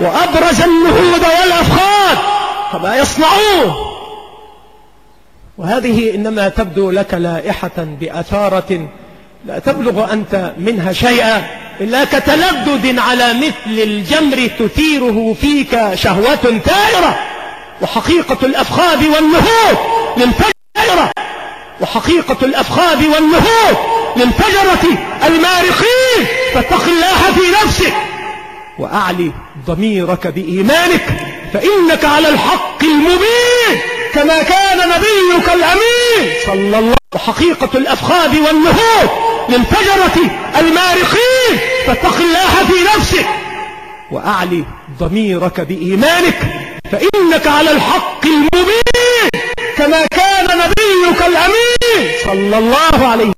وأبرز النهود والأفخاذ فما يصنعون. وهذه إنما تبدو لك لائحة بأثارة لا تبلغ أنت منها شيئا إلا كتلدد على مثل الجمر تثيره فيك شهوة ثائرة. وحقيقة الأفخاذ والنهوض من فجرة. وحقيقة الأفخاذ والنهوض من فجرة المارقين فاتق الله في نفسك. وأعلي ضميرك بإيمانك فإنك على الحق المبين كما كان نبيك الأمين. صلى الله وحقيقة الأفخاذ والنهوض من فجرة المارقين فاتق الله في نفسك. وأعلي ضميرك بإيمانك فإنك على الحق المبين كما كان نبيك الأمين. صلى الله عليه